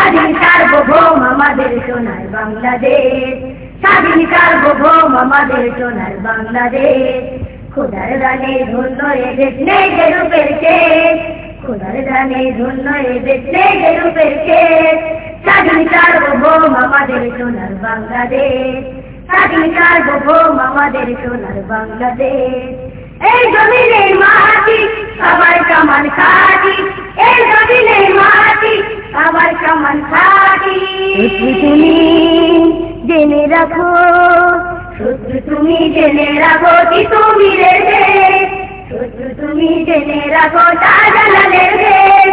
স্বাধীন সার্বভৌম আমাদের সোনার বাংলাদেশ। স্বাধীন সার্বভৌম আমাদের সোনার বাংলাদেশ। খোদার দানে ধন্য এদেশ নেই যে রূপের শেষ খোদার দানে ধন্য এদেশ নেই যে রূপের শেষ আমাদের সোনার বাংলাদেশ। স্বাধীন সার্বভৌম আমাদের সোনার বাংলাদেশ। এই জমিনে সমান খাটি তুমি জেনে রাখো। শত্রু তুমি জেনে রাখো কি তুমি রেখে। শত্রু তুমি জেনে রাখো শাহজালালের দেশ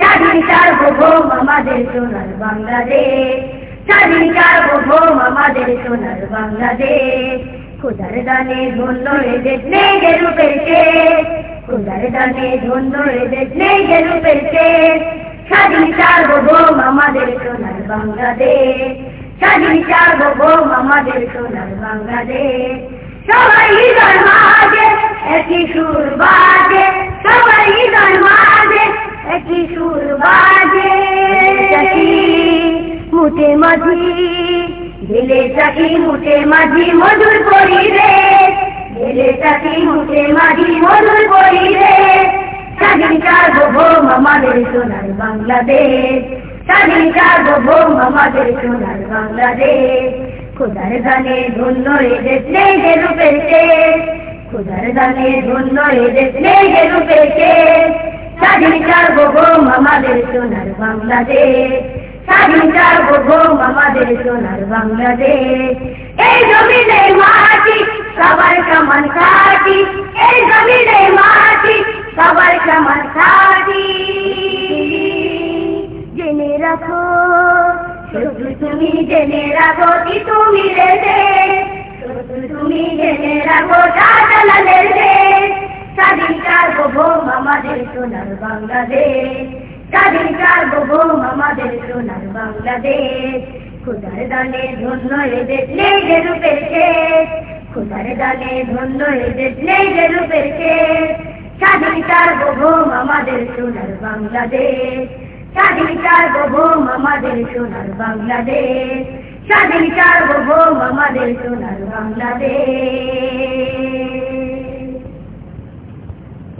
স্বাধীন সার্বভৌম আমাদের সোনার বাংলাদেশ। স্বাধীন সার্বভৌম আমাদের সোনার বাংলাদেশ। খোদার দানে ধন্য এদেশ নেই যে রূপের খোদার দানে ধন্য এদেশ নেই যে রূপের স্বাধীন সার্বভৌম আমাদের সোনার বাংলাদেশ। স্বাধীন সার্বভৌম আমাদের সোনার বাংলাদেশ। সবাই হৃদয় মাঝে একই সুর বাজে। সবাই হৃদয় মাঝে একই সুর বাজে। মুটে মাঝি, দিলে চাকি, মুটে মাঝি, মধুর পরিবেশ। দিলে চাকি, মুটে মাঝি, মধুর পরিবেশ। স্বাধীন সার্বভৌম আমাদের সোনার বাংলাদেশ। স্বাধীন সার্বভৌম আমাদের সোনার বাংলাদেশ। খোদার দানে ধন্য খোদার দানে ধন্য আমাদের সোনার বাংলাদেশ। আমাদের সোনার বাংলাদেশ। এই জমিনে মাটি, সবার সমান খাটি এই জমিনে মাটি, সবার সমান খাটি রাখো। শুধু তুমি জেনে রাখো কি তুমি শুধু তুমি জেনে রাখো সার্বভৌম আমাদের সোনার বাংলাদেশ। আমাদের সোনার বাংলাদেশ। খুদার দানে ধন্য নেই যে রূপের খুদার দানে ধন্য নেই যে রূপের শেষ স্বাধীন সার্বভৌম আমাদের সোনার বাংলাদেশ। স্বাধীন সার্বভৌম আমাদের সোনার বাংলাদেশ। স্বাধীন সার্বভৌম আমাদের সোনার বাংলাদেশ।